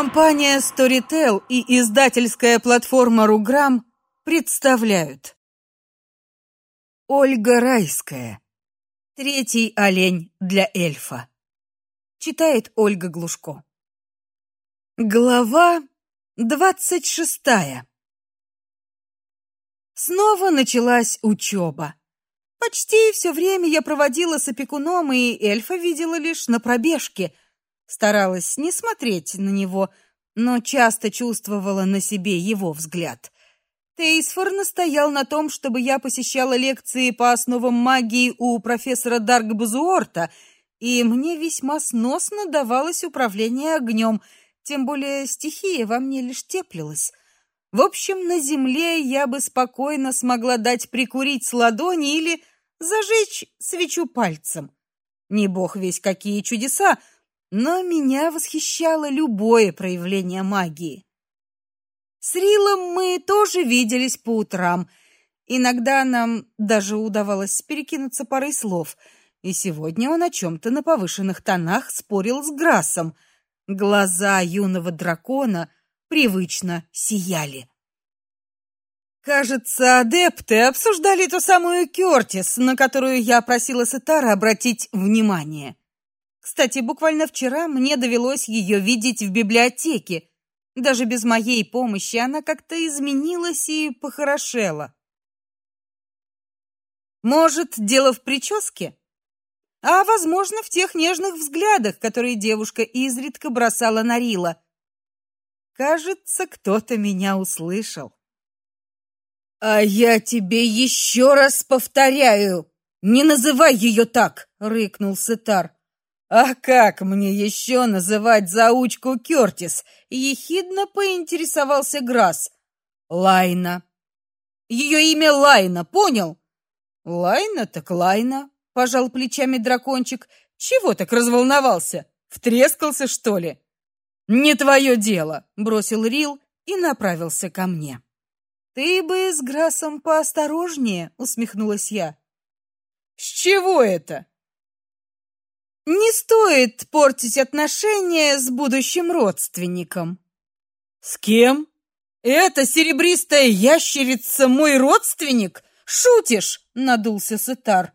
Компания Storytel и издательская платформа Руграм представляют Ольга Райская. Третий олень для эльфа. Читает Ольга Глушко. Глава двадцать шестая. Снова началась учеба. Почти все время я проводила с опекуном, и эльфа видела лишь на пробежке. Старалась не смотреть на него, но часто чувствовала на себе его взгляд. Тейсфор настоял на том, чтобы я посещала лекции по основам магии у профессора Даргбазуорта, и мне весьма сносно давалось управление огнем, тем более стихия во мне лишь теплилась. В общем, на земле я бы спокойно смогла дать прикурить с ладони или зажечь свечу пальцем. Не бог весь какие чудеса, но меня восхищало любое проявление магии. С Рилом мы тоже виделись по утрам. Иногда нам даже удавалось перекинуться парой слов, и сегодня он о чем то на повышенных тонах спорил с Грасом. Глаза юного дракона привычно сияли. Кажется, адепты обсуждали ту самую Кёртис, на которую я просила Сетара обратить внимание. Кстати, буквально вчера мне довелось ее видеть в библиотеке. Даже без моей помощи она как-то изменилась и похорошела. Может, дело в прическе? А, возможно, в тех нежных взглядах, которые девушка изредка бросала на Рила. Кажется, кто-то меня услышал. А я тебе еще раз повторяю, не называй ее так, рыкнул Сетар. А как мне еще называть заучку Кёртис? ехидно поинтересовался Грасс. Лайна. Ее имя Лайна, понял? Лайна так Лайна, пожал плечами дракончик. Чего так разволновался? Втрескался, что ли? Не твое дело, бросил Рил и направился ко мне. Ты бы с Грасом поосторожнее, усмехнулась я. С чего это? Не стоит портить отношения с будущим родственником. С кем? Это серебристая ящерица мой родственник? Шутишь? надулся Сетар.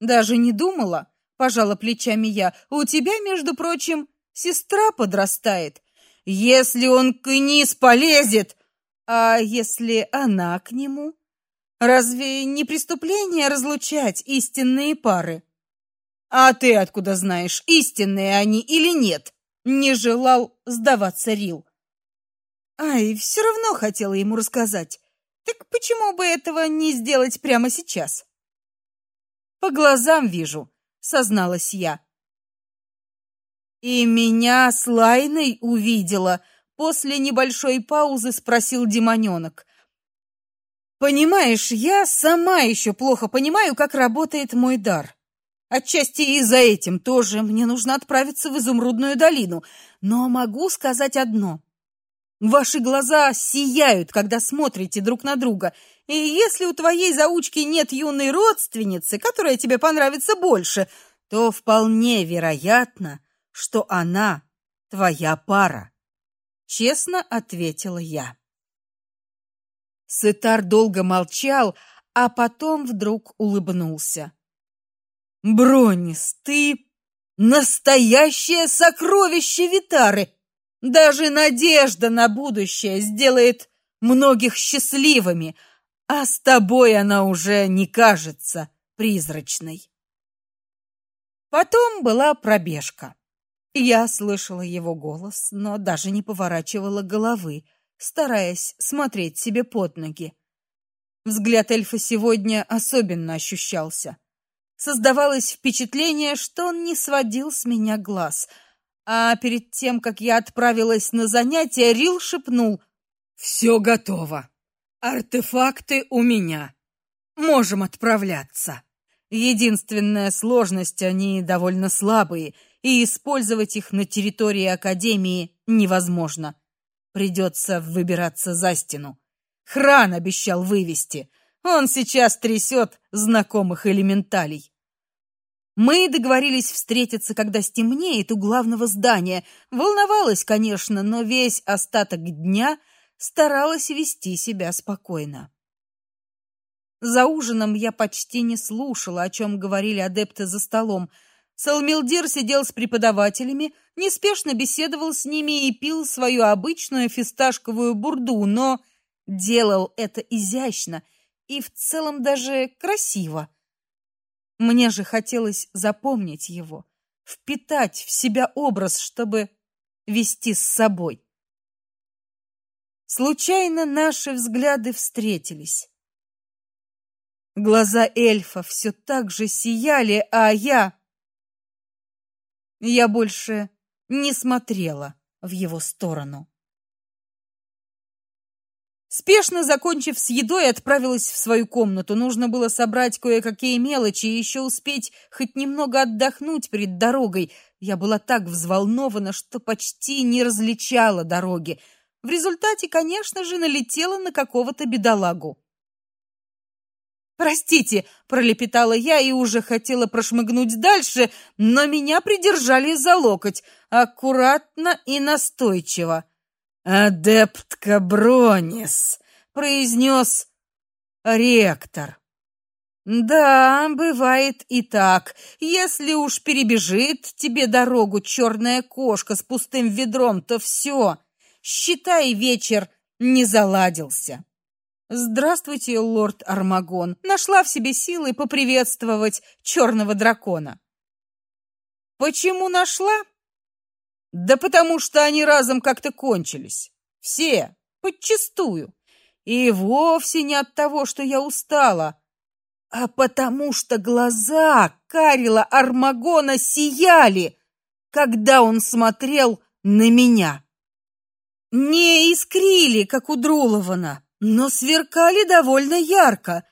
Даже не думала, пожала плечами я. У тебя, между прочим, сестра подрастает. Если он к Инис полезет, а если она к нему? Разве не преступление разлучать истинные пары? А ты откуда знаешь, истинные они или нет? Не желал сдаваться Рил. Ай, все равно хотела ему рассказать. Так почему бы этого не сделать прямо сейчас? По глазам вижу, созналась я. И меня с Лайной увидела. После небольшой паузы спросил демоненок. Понимаешь, я сама еще плохо понимаю, как работает мой дар. Отчасти и за этим тоже мне нужно отправиться в Изумрудную долину, но могу сказать одно. Ваши глаза сияют, когда смотрите друг на друга, и если у твоей заучки нет юной родственницы, которая тебе понравится больше, то вполне вероятно, что она твоя пара. Честно ответила я. Сытар долго молчал, а потом вдруг улыбнулся. Бронис, ты настоящее сокровище Витары. Даже надежда на будущее сделает многих счастливыми, а с тобой она уже не кажется призрачной. Потом была пробежка. Я слышала его голос, но даже не поворачивала головы, стараясь смотреть себе под ноги. Взгляд эльфа сегодня особенно ощущался. Создавалось впечатление, что он не сводил с меня глаз. А перед тем, как я отправилась на занятия, Рил шепнул: «Все готово. Артефакты у меня. Можем отправляться. Единственная сложность они довольно слабые, и использовать их на территории академии невозможно. Придется выбираться за стену. Хран обещал вывести. Он сейчас трясет знакомых элементалей. Мы договорились встретиться, когда стемнеет у главного здания. Волновалась, конечно, но весь остаток дня старалась вести себя спокойно. За ужином я почти не слушала, о чем говорили адепты за столом. Салмилдир сидел с преподавателями, неспешно беседовал с ними и пил свою обычную фисташковую бурду, но делал это изящно и в целом даже красиво. Мне же хотелось запомнить его, впитать в себя образ, чтобы вести с собой. Случайно наши взгляды встретились. Глаза эльфа все так же сияли, а я я больше не смотрела в его сторону. Спешно закончив с едой, отправилась в свою комнату. Нужно было собрать кое-какие мелочи и еще успеть хоть немного отдохнуть перед дорогой. Я была так взволнована, что почти не различала дороги. В результате, конечно же, налетела на какого-то бедолагу. Простите, пролепетала я и уже хотела прошмыгнуть дальше, но меня придержали за локоть, аккуратно и настойчиво. «Адептка Бронис», — произнес ректор. «Да, бывает и так. Если уж перебежит тебе дорогу черная кошка с пустым ведром, то все, считай, вечер не заладился». «Здравствуйте, лорд Армагон!» Нашла в себе силы поприветствовать черного дракона. «Почему нашла?» Да потому что они разом как-то кончились. Все, подчистую. И вовсе не от того, что я устала, а потому что глаза Карила Армагона сияли, когда он смотрел на меня. Не искрили, как у Друлована, но сверкали довольно ярко.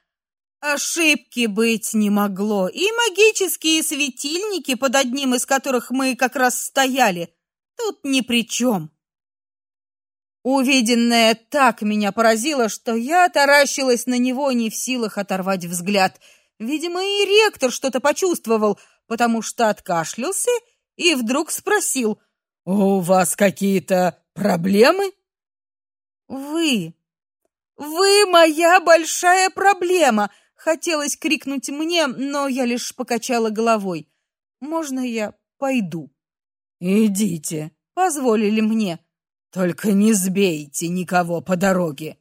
Ошибки быть не могло, и магические светильники, под одним из которых мы как раз стояли, тут ни при чем. Увиденное так меня поразило, что я таращилась на него не в силах оторвать взгляд. Видимо, и ректор что-то почувствовал, потому что откашлялся и вдруг спросил: "У вас какие-то проблемы?" "Вы вы моя большая проблема", хотелось крикнуть мне, но я лишь покачала головой. "Можно я пойду?" Идите, позволили мне. Только не сбейте никого по дороге.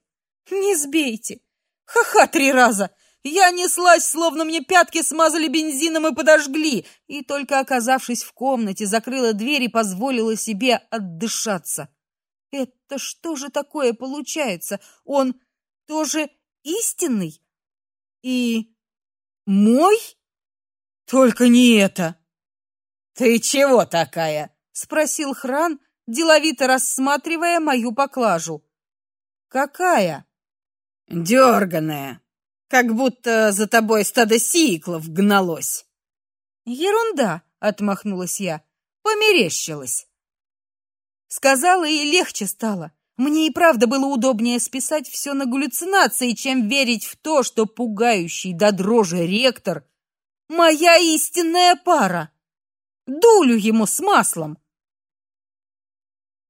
Не сбейте. Ха-ха три раза. Я неслась, словно мне пятки смазали бензином и подожгли, и только оказавшись в комнате, закрыла дверь и позволила себе отдышаться. Это что же такое получается? Он тоже истинный и мой? Только не это. Ты чего такая? спросил Хран, деловито рассматривая мою поклажу. Какая? Дерганая, как будто за тобой стадо сиклов гналось. Ерунда, отмахнулась я. Померещилась. Сказала и легче стало. Мне и правда было удобнее списать все на галлюцинации, чем верить в то, что пугающий до дрожи ректор моя истинная пара. Дулю ему с маслом.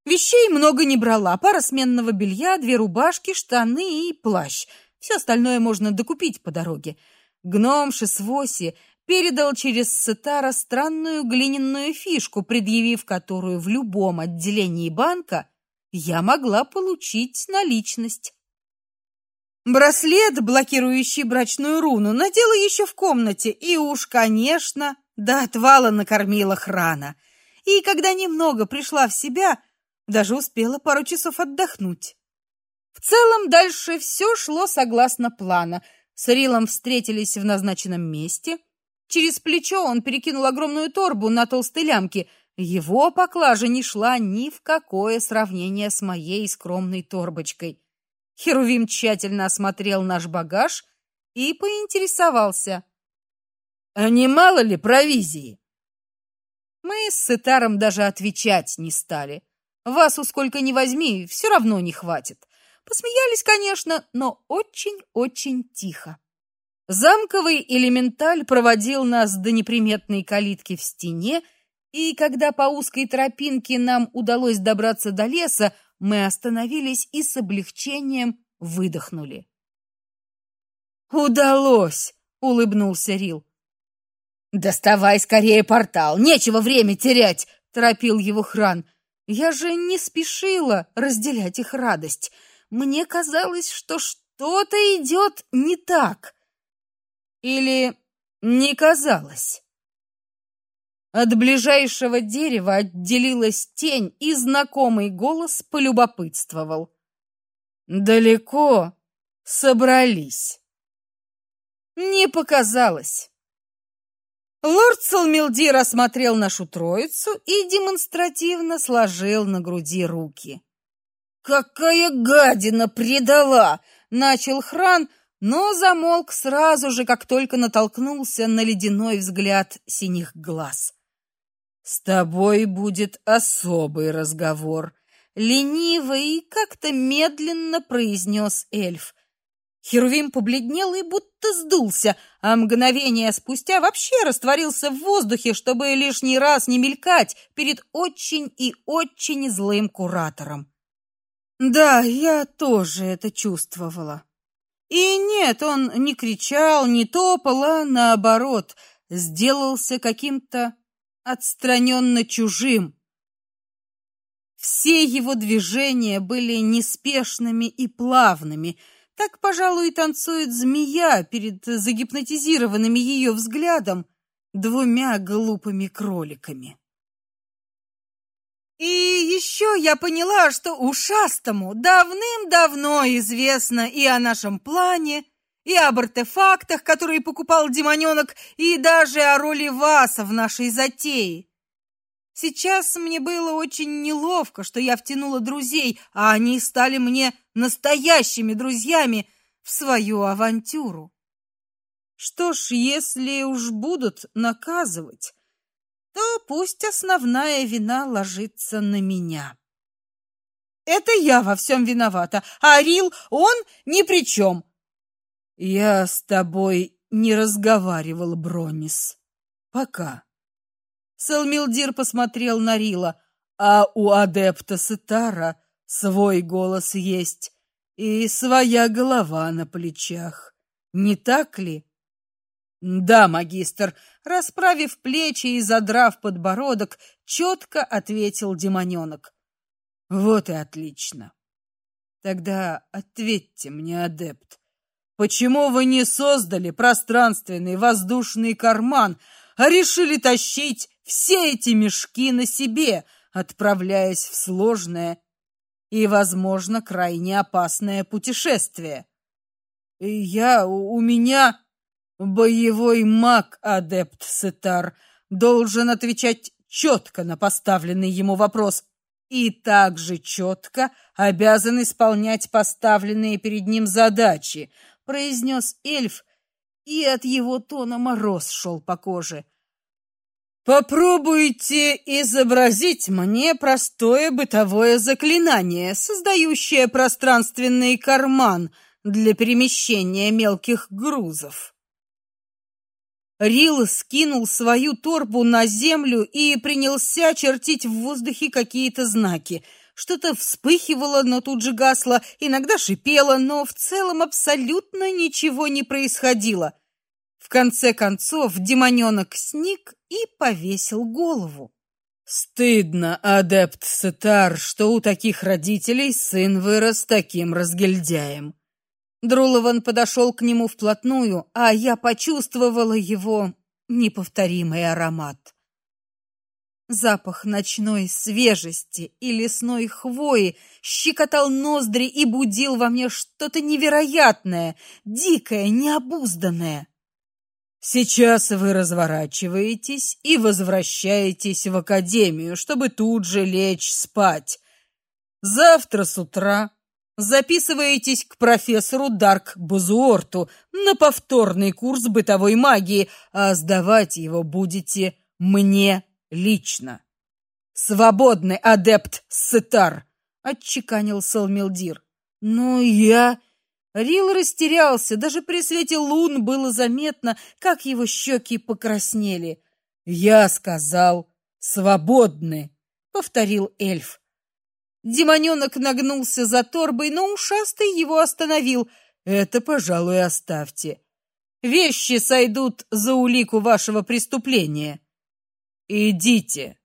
Вещей много не брала: пара сменного белья, две рубашки, штаны и плащ. Все остальное можно докупить по дороге. Гном Шесвоси передал через Сетара странную глиняную фишку, предъявив которую в любом отделении банка я могла получить наличность. Браслет, блокирующий брачную руну, надела еще в комнате и уж, конечно, до отвала накормила храна. И когда немного пришла в себя, даже успела пару часов отдохнуть. В целом дальше все шло согласно плана. С Рилом встретились в назначенном месте. Через плечо он перекинул огромную торбу на толстой лямке. Его поклажа не шла ни в какое сравнение с моей скромной торбочкой. Херувим тщательно осмотрел наш багаж и поинтересовался: "А не мало ли провизии?" Мы с Сетаром даже отвечать не стали. Вас у сколько ни возьми, все равно не хватит. Посмеялись, конечно, но очень-очень тихо. Замковый элементаль проводил нас до неприметной калитки в стене, и когда по узкой тропинке нам удалось добраться до леса, мы остановились и с облегчением выдохнули. Удалось, улыбнулся Рил. Доставай скорее портал, нечего время терять, торопил его Хран. Я же не спешила разделять их радость. Мне казалось, что что-то идет не так. Или не казалось. От ближайшего дерева отделилась тень, и знакомый голос полюбопытствовал. Далеко собрались. Не показалось. Лорд Салмилдир осмотрел нашу троицу и демонстративно сложил на груди руки. Какая гадина предала, начал Хран, но замолк сразу же, как только натолкнулся на ледяной взгляд синих глаз. С тобой будет особый разговор, лениво и как-то медленно произнес эльф. Херувим побледнел и будто сдулся, а мгновение спустя вообще растворился в воздухе, чтобы лишний раз не мелькать перед очень и очень злым куратором. Да, я тоже это чувствовала. И нет, он не кричал, не топал, а наоборот, сделался каким-то отстраненно чужим. Все его движения были неспешными и плавными, так, пожалуй, и танцует змея перед загипнотизированными ее взглядом двумя глупыми кроликами. И еще я поняла, что ушастому давным-давно известно и о нашем плане, и об артефактах, которые покупал демоненок, и даже о роли Васа в нашей затее. Сейчас мне было очень неловко, что я втянула друзей, а они стали мне настоящими друзьями в свою авантюру. Что ж, если уж будут наказывать, то пусть основная вина ложится на меня. Это я во всем виновата, а Рил, он ни при чем. Я с тобой не разговаривал, Бронис. Пока. Салмилдир посмотрел на Рила. А у адепта Сетара свой голос есть и своя голова на плечах. Не так ли? Да, магистр, расправив плечи и задрав подбородок, четко ответил демоненок. Вот и отлично. Тогда ответьте мне, адепт, почему вы не создали пространственный воздушный карман, а решили тащить все эти мешки на себе, отправляясь в сложное и, возможно, крайне опасное путешествие? И я у меня Боевой маг, адепт Сетар, должен отвечать четко на поставленный ему вопрос и также четко обязан исполнять поставленные перед ним задачи, произнес эльф, и от его тона мороз шел по коже. Попробуйте изобразить мне простое бытовое заклинание, создающее пространственный карман для перемещения мелких грузов. Рил скинул свою торбу на землю и принялся чертить в воздухе какие-то знаки. Что-то вспыхивало, но тут же гасло, иногда шипело, но в целом абсолютно ничего не происходило. В конце концов демоненок сник и повесил голову. Стыдно, адепт Сетар, что у таких родителей сын вырос таким разгильдяем. Друлован подошел к нему вплотную, а я почувствовала его неповторимый аромат. Запах ночной свежести и лесной хвои щекотал ноздри и будил во мне что-то невероятное, дикое, необузданное. Сейчас вы разворачиваетесь и возвращаетесь в академию, чтобы тут же лечь спать. Завтра с утра Записываетесь к профессору Дарк Бузуорту на повторный курс бытовой магии, а сдавать его будете мне лично. Свободный адепт Сетар, отчеканил Салмилдир. Но я Рил растерялся, даже при свете лун было заметно, как его щеки покраснели. "Я сказал, свободны", повторил эльф. Демоненок нагнулся за торбой, но ушастый его остановил. "Это, пожалуй, оставьте. Вещи сойдут за улику вашего преступления. Идите".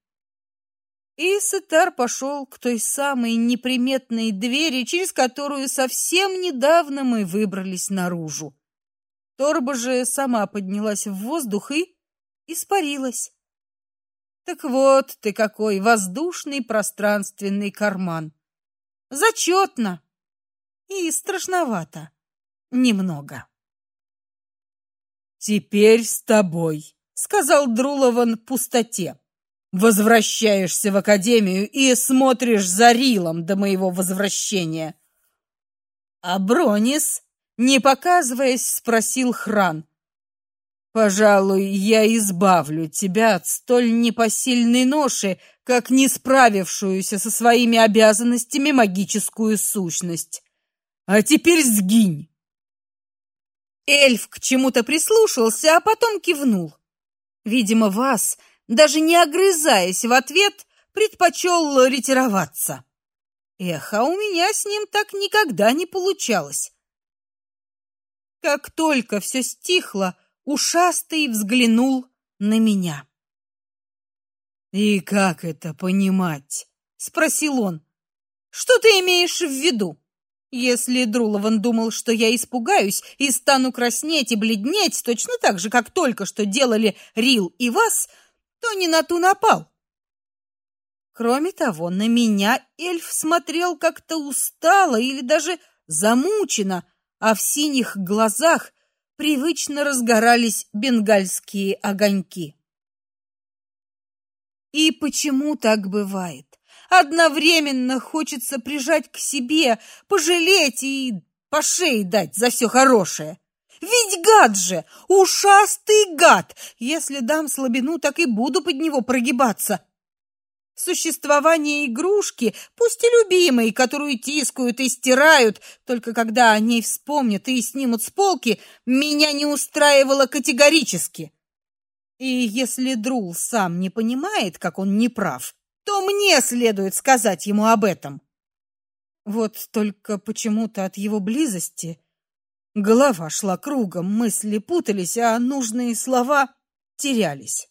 И Сетар пошел к той самой неприметной двери, через которую совсем недавно мы выбрались наружу. Торба же сама поднялась в воздух и испарилась. Так вот ты какой воздушный пространственный карман. Зачетно и страшновато немного. Теперь с тобой, сказал Друлован пустоте. Возвращаешься в академию и смотришь за Рилом до моего возвращения. А Бронис, не показываясь, спросил Хран: "Пожалуй, я избавлю тебя от столь непосильной ноши, как не справившуюся со своими обязанностями магическую сущность. А теперь сгинь". Эльф к чему-то прислушался, а потом кивнул. Видимо, вас даже не огрызаясь в ответ, предпочел ретироваться. Эх, а у меня с ним так никогда не получалось. Как только все стихло, ушастый взглянул на меня. «И как это понимать?» — спросил он. «Что ты имеешь в виду? Если Друлован думал, что я испугаюсь и стану краснеть и бледнеть точно так же, как только что делали Рил и вас, — то не на ту напал. Кроме того, на меня эльф смотрел как-то устало или даже замученно, а в синих глазах привычно разгорались бенгальские огоньки. И почему так бывает? Одновременно хочется прижать к себе, пожалеть и по шее дать за все хорошее. Ведь гад же, ушастый гад. Если дам слабину, так и буду под него прогибаться. Существование игрушки, пусть и любимой, которую тискают и стирают, только когда о ней вспомнят и снимут с полки, меня не устраивало категорически. И если Друл сам не понимает, как он не прав, то мне следует сказать ему об этом. Вот только почему-то от его близости Голова шла кругом, мысли путались, а нужные слова терялись.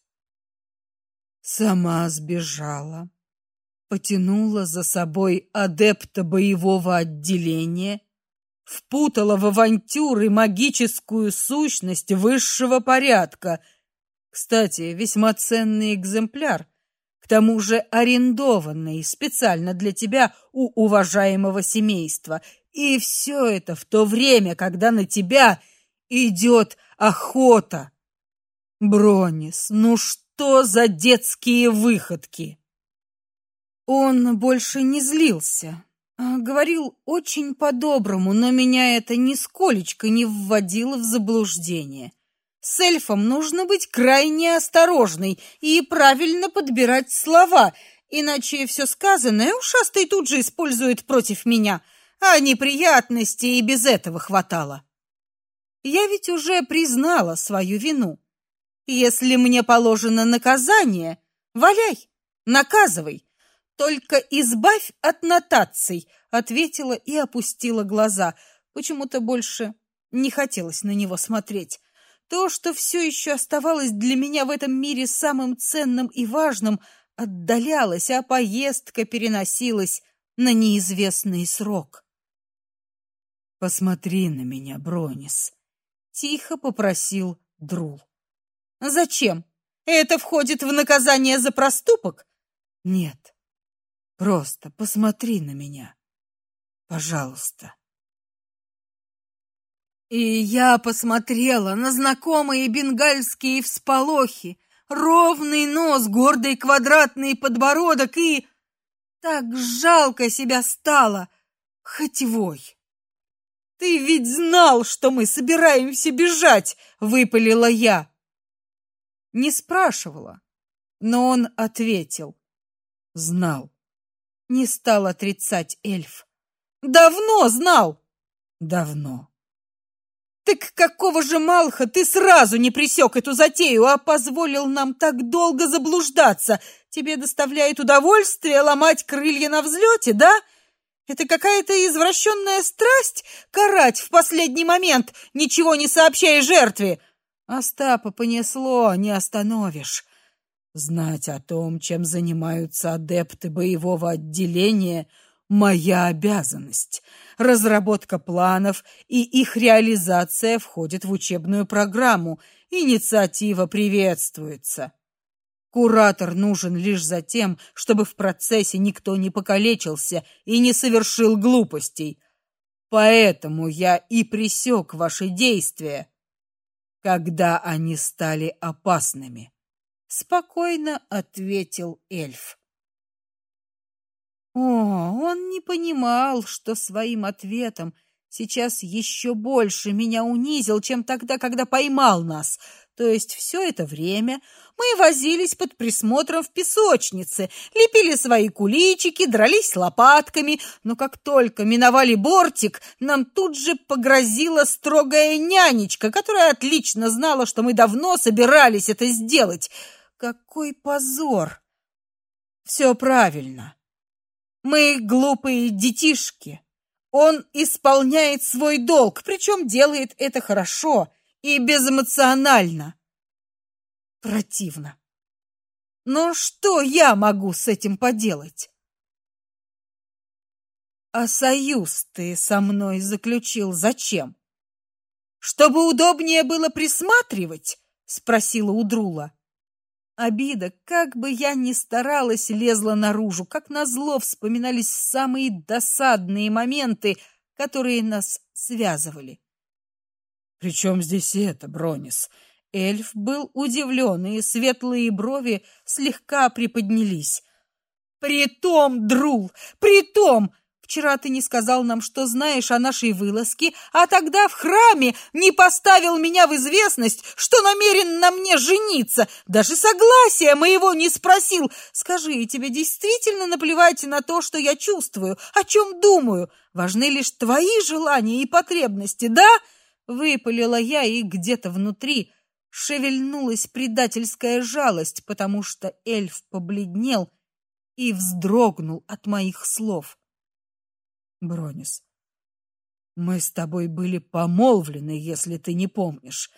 Сама сбежала, потянула за собой адепта боевого отделения, впутала в авантюры магическую сущность высшего порядка. Кстати, весьма ценный экземпляр, к тому же арендованный специально для тебя у уважаемого семейства и все это в то время, когда на тебя идет охота. Бронис, ну что за детские выходки? Он больше не злился, а говорил очень по-доброму, но меня это нисколечко не вводило в заблуждение. С эльфом нужно быть крайне осторожной и правильно подбирать слова, иначе все сказанное ушастый тут же использует против меня — а неприятностей и без этого хватало. Я ведь уже признала свою вину. Если мне положено наказание, валяй, наказывай. Только избавь от нотаций, ответила и опустила глаза. Почему-то больше не хотелось на него смотреть. То, что все еще оставалось для меня в этом мире самым ценным и важным, отдалялось, а поездка переносилась на неизвестный срок. Посмотри на меня, Бронис, тихо попросил Друл. Зачем? Это входит в наказание за проступок? Нет. Просто посмотри на меня. Пожалуйста. И я посмотрела на знакомые бенгальские всполохи, ровный нос, гордый квадратный подбородок и так жалко себя стало, хоть вой. Ты ведь знал, что мы собираемся бежать, выпалила я. Не спрашивала, но он ответил. Знал. Не стал отрицать эльф. Давно знал. давно. Так какого же малха ты сразу не пресек эту затею, а позволил нам так долго заблуждаться? Тебе доставляет удовольствие ломать крылья на взлете, да? Это какая-то извращенная страсть карать в последний момент, ничего не сообщая жертве. Остапа понесло, не остановишь. Знать о том, чем занимаются адепты боевого отделения — моя обязанность. Разработка планов и их реализация входит в учебную программу. Инициатива приветствуется. Куратор нужен лишь за тем, чтобы в процессе никто не покалечился и не совершил глупостей. Поэтому я и пресек ваши действия, когда они стали опасными, спокойно ответил эльф. О, он не понимал, что своим ответом сейчас еще больше меня унизил, чем тогда, когда поймал нас. То есть все это время мы возились под присмотром в песочнице, лепили свои куличики, дрались лопатками, но как только миновали бортик, нам тут же погрозила строгая нянечка, которая отлично знала, что мы давно собирались это сделать. Какой позор! Все правильно. Мы глупые детишки. Он исполняет свой долг, причем делает это хорошо и безэмоционально. Противно. Но что я могу с этим поделать? А союз ты со мной заключил зачем? Чтобы удобнее было присматривать, спросила Удрула. Обида, как бы я ни старалась, лезла наружу, как назло вспоминались самые досадные моменты, которые нас связывали. Причем здесь это, Бронис? Эльф был удивлен, и светлые брови слегка приподнялись. Притом, Друл, притом, Вчера ты не сказал нам, что знаешь о нашей вылазке, а тогда в храме не поставил меня в известность, что намерен на мне жениться. Даже согласия моего не спросил. Скажи, тебе действительно наплевать на то, что я чувствую, о чем думаю? Важны лишь твои желания и потребности, да? Выпалила я, и где-то внутри шевельнулась предательская жалость, потому что эльф побледнел и вздрогнул от моих слов. Бронис. Мы с тобой были помолвлены, если ты не помнишь.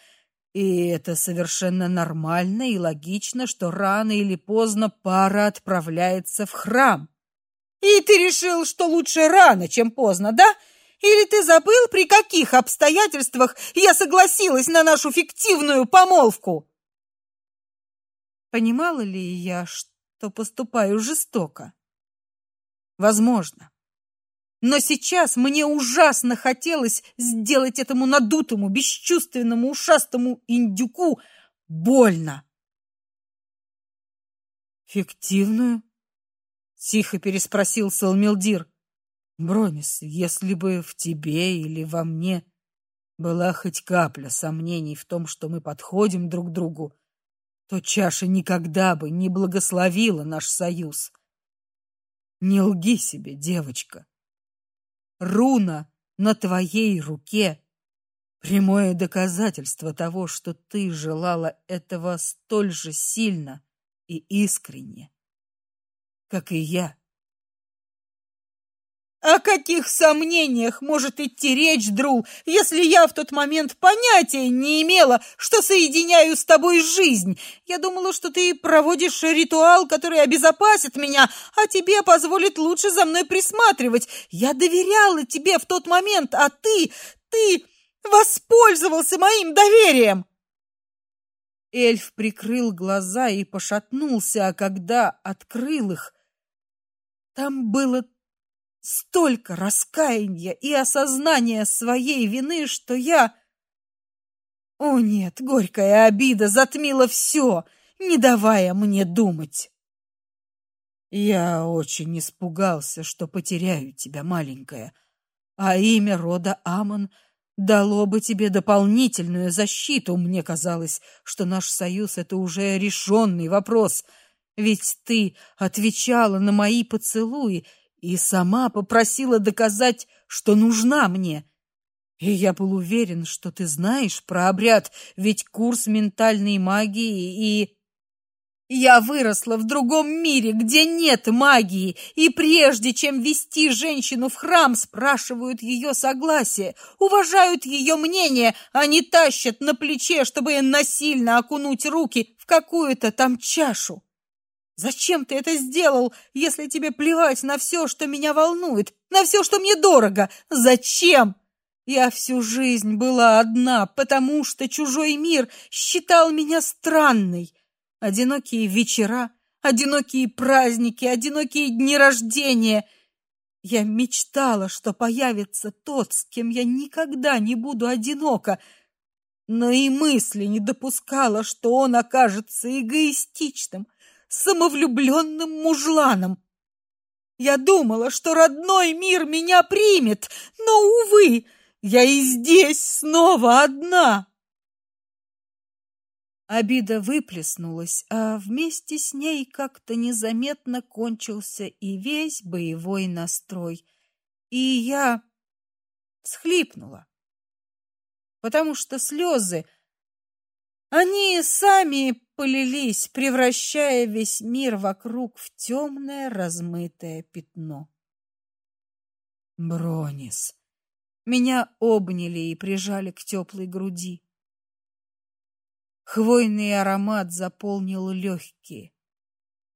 И это совершенно нормально и логично, что рано или поздно пара отправляется в храм. И ты решил, что лучше рано, чем поздно, да? Или ты забыл, при каких обстоятельствах я согласилась на нашу фиктивную помолвку? Понимала ли я, что поступаю жестоко? Возможно. Но сейчас мне ужасно хотелось сделать этому надутому, бесчувственному, ушастому индюку больно. Фиктивную? тихо переспросил Салмилдир. Бронис, если бы в тебе или во мне была хоть капля сомнений в том, что мы подходим друг другу, то чаша никогда бы не благословила наш союз. Не лги себе, девочка руна на твоей руке прямое доказательство того, что ты желала этого столь же сильно и искренне, как и я. О каких сомнениях может идти речь, Друл, если я в тот момент понятия не имела, что соединяю с тобой жизнь? Я думала, что ты проводишь ритуал, который обезопасит меня, а тебе позволит лучше за мной присматривать. Я доверяла тебе в тот момент, а ты, ты воспользовался моим доверием. Эльф прикрыл глаза и пошатнулся, а когда открыл их, там было столько раскаяния и осознания своей вины, что я О нет, горькая обида затмила все, не давая мне думать. Я очень испугался, что потеряю тебя, маленькая. А имя рода Амон дало бы тебе дополнительную защиту. Мне казалось, что наш союз это уже решенный вопрос. Ведь ты отвечала на мои поцелуи и сама попросила доказать, что нужна мне. И я был уверен, что ты знаешь про обряд, ведь курс ментальной магии и я выросла в другом мире, где нет магии, и прежде чем вести женщину в храм, спрашивают ее согласие, уважают ее мнение, а не тащат на плече, чтобы насильно окунуть руки в какую-то там чашу. Зачем ты это сделал, если тебе плевать на все, что меня волнует, на все, что мне дорого? Зачем? Я всю жизнь была одна, потому что чужой мир считал меня странной. Одинокие вечера, одинокие праздники, одинокие дни рождения. Я мечтала, что появится тот, с кем я никогда не буду одинока, но и мысли не допускала, что он окажется эгоистичным, самовлюбленным мужланом. Я думала, что родной мир меня примет, но, увы, я и здесь снова одна. Обида выплеснулась, а вместе с ней как-то незаметно кончился и весь боевой настрой. И я схлипнула, потому что слезы, они сами полились, превращая весь мир вокруг в темное размытое пятно. Бронис. Меня обняли и прижали к теплой груди. Хвойный аромат заполнил легкие.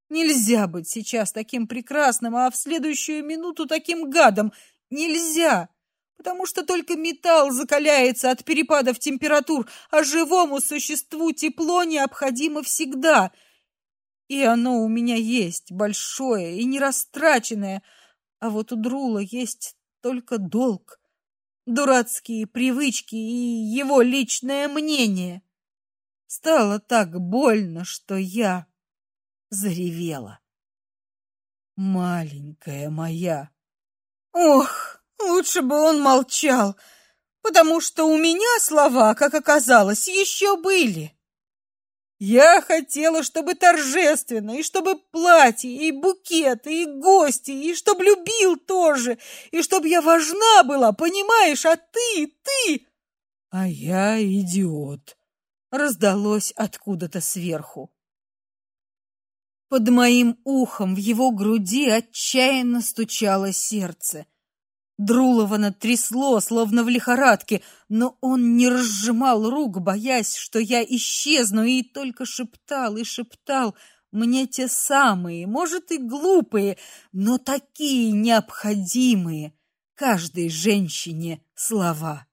Нельзя быть сейчас таким прекрасным, а в следующую минуту таким гадом. Нельзя, потому что только металл закаляется от перепадов температур, а живому существу тепло необходимо всегда. И оно у меня есть, большое и нерастраченное, а вот у Друла есть только долг, дурацкие привычки и его личное мнение. Стало так больно, что я заревела. Маленькая моя. Ох, лучше бы он молчал, потому что у меня слова, как оказалось, еще были. Я хотела, чтобы торжественно, и чтобы платье, и букеты, и гости, и чтобы любил тоже, и чтобы я важна была, понимаешь, а ты, ты... А я идиот раздалось откуда-то сверху. Под моим ухом в его груди отчаянно стучало сердце. Друлова трясло, словно в лихорадке, но он не разжимал рук, боясь, что я исчезну, и только шептал и шептал мне те самые, может и глупые, но такие необходимые каждой женщине слова.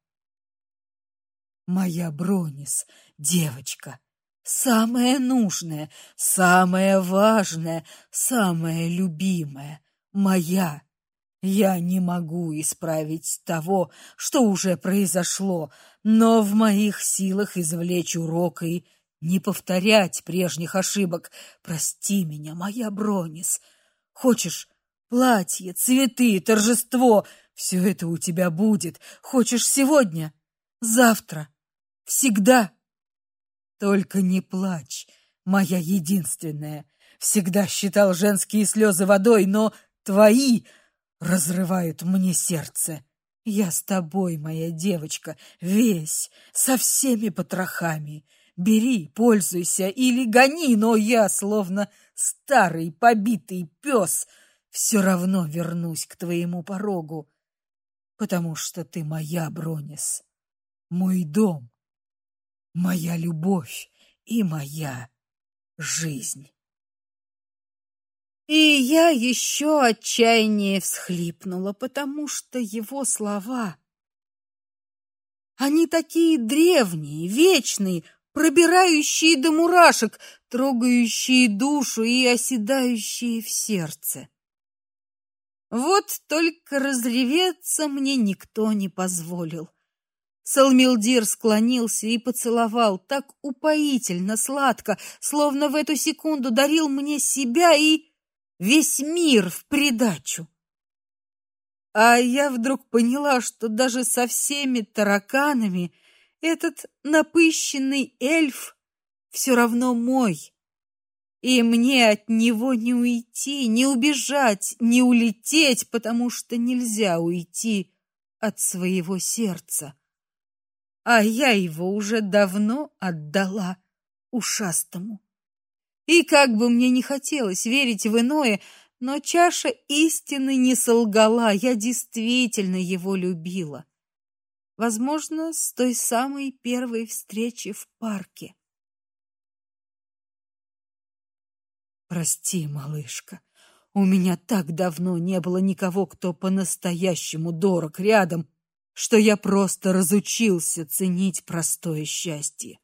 Моя Бронис, девочка, самое нужное, самое важное, самое любимое, моя. Я не могу исправить того, что уже произошло, но в моих силах извлечь урок и не повторять прежних ошибок. Прости меня, моя Бронис. Хочешь платье, цветы, торжество — все это у тебя будет. Хочешь сегодня, завтра — Всегда. Только не плачь, моя единственная. Всегда считал женские слезы водой, но твои разрывают мне сердце. Я с тобой, моя девочка, весь, со всеми потрохами. Бери, пользуйся или гони, но я, словно старый побитый пес, все равно вернусь к твоему порогу, потому что ты моя, Бронис, мой дом моя любовь и моя жизнь. И я еще отчаяннее всхлипнула, потому что его слова они такие древние, вечные, пробирающие до мурашек, трогающие душу и оседающие в сердце. Вот только разреветься мне никто не позволил. Салмилдир склонился и поцеловал так упоительно сладко, словно в эту секунду дарил мне себя и весь мир в придачу. А я вдруг поняла, что даже со всеми тараканами этот напыщенный эльф все равно мой. И мне от него не уйти, не убежать, не улететь, потому что нельзя уйти от своего сердца. а я его уже давно отдала ушастому. И как бы мне не хотелось верить в иное, но чаша истины не солгала, я действительно его любила. Возможно, с той самой первой встречи в парке. Прости, малышка. У меня так давно не было никого, кто по-настоящему дорог рядом, что я просто разучился ценить простое счастье.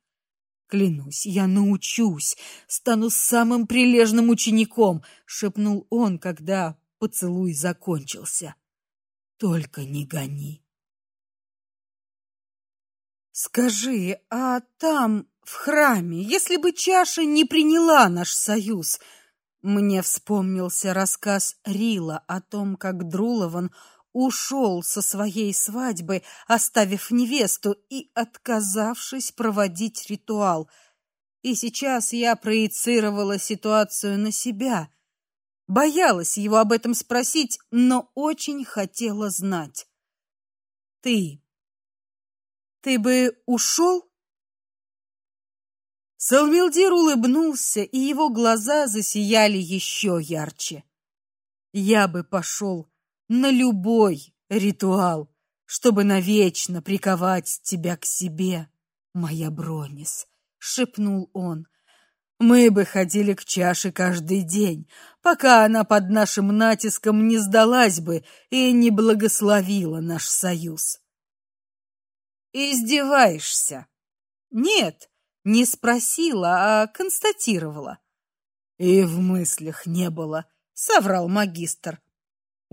Клянусь, я научусь, стану самым прилежным учеником, шепнул он, когда поцелуй закончился. Только не гони. Скажи, а там в храме, если бы чаша не приняла наш союз, мне вспомнился рассказ Рила о том, как Друлован ушел со своей свадьбы, оставив невесту и отказавшись проводить ритуал. И сейчас я проецировала ситуацию на себя. Боялась его об этом спросить, но очень хотела знать. Ты ты бы ушел? Салмилдир улыбнулся, и его глаза засияли еще ярче. Я бы пошел на любой ритуал, чтобы навечно приковать тебя к себе, моя Бронис, шепнул он. Мы бы ходили к чаше каждый день, пока она под нашим натиском не сдалась бы и не благословила наш союз. Издеваешься? Нет, не спросила, а констатировала. И в мыслях не было, соврал магистр.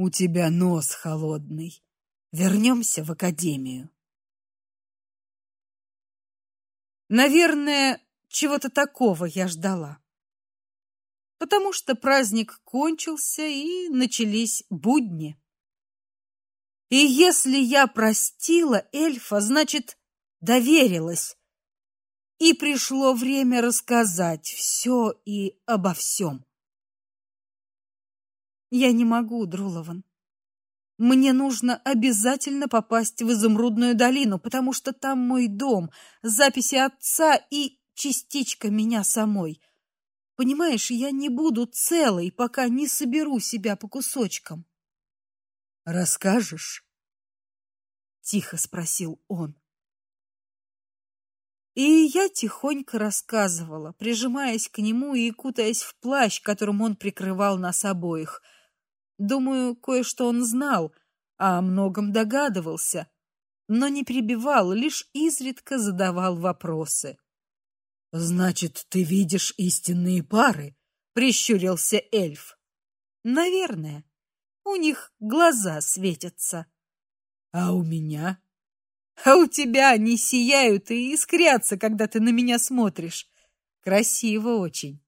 У тебя нос холодный. Вернемся в академию. Наверное, чего-то такого я ждала. Потому что праздник кончился и начались будни. И если я простила эльфа, значит, доверилась и пришло время рассказать все и обо всем. Я не могу, Друлован. Мне нужно обязательно попасть в Изумрудную долину, потому что там мой дом, записи отца и частичка меня самой. Понимаешь, я не буду целой, пока не соберу себя по кусочкам. Расскажешь? тихо спросил он. И я тихонько рассказывала, прижимаясь к нему и кутаясь в плащ, которым он прикрывал нас обоих. Думаю, кое-что он знал, а о многом догадывался, но не перебивал, лишь изредка задавал вопросы. Значит, ты видишь истинные пары, прищурился эльф. Наверное. У них глаза светятся. А у меня а у тебя они сияют и искрятся, когда ты на меня смотришь. Красиво очень.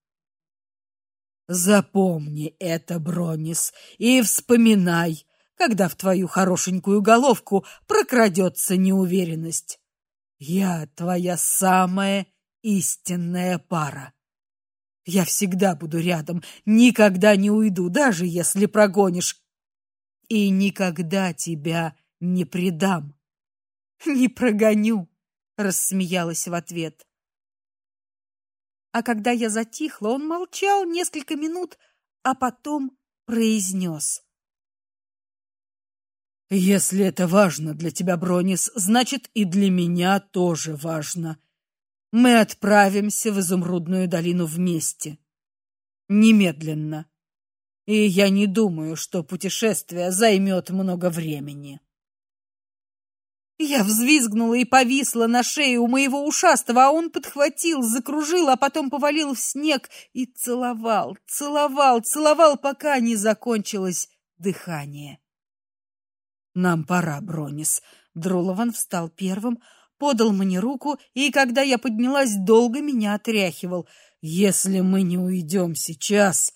Запомни это, Бронис, и вспоминай, когда в твою хорошенькую головку прокрадется неуверенность. Я твоя самая истинная пара. Я всегда буду рядом, никогда не уйду, даже если прогонишь, и никогда тебя не предам. Не прогоню, рассмеялась в ответ. А когда я затихла, он молчал несколько минут, а потом произнес. Если это важно для тебя, Бронис, значит и для меня тоже важно. Мы отправимся в Изумрудную долину вместе. Немедленно. И я не думаю, что путешествие займет много времени. Я взвизгнула и повисла на шее у моего ушастого, а он подхватил, закружил, а потом повалил в снег и целовал, целовал, целовал, пока не закончилось дыхание. Нам пора, Бронис. Друлован встал первым, подал мне руку, и когда я поднялась, долго меня отряхивал. Если мы не уйдем сейчас,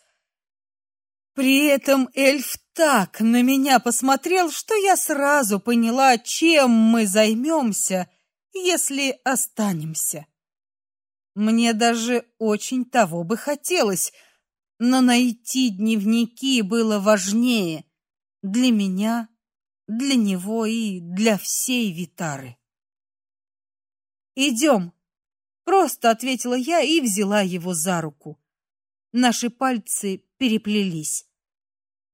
при этом эльф так на меня посмотрел, что я сразу поняла, чем мы займемся, если останемся. Мне даже очень того бы хотелось, но найти дневники было важнее для меня, для него и для всей Витары. Идем. Просто ответила я и взяла его за руку. Наши пальцы переплелись.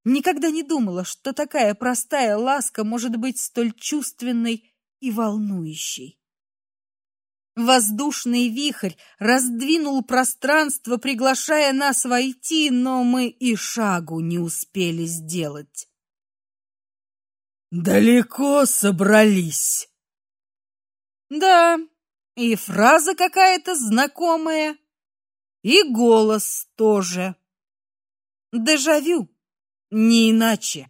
Никогда не думала, что такая простая ласка может быть столь чувственной и волнующей. Воздушный вихрь раздвинул пространство, приглашая нас войти, но мы и шагу не успели сделать. Далеко собрались. Да, и фраза какая-то знакомая, и голос тоже. Дежавю, не иначе.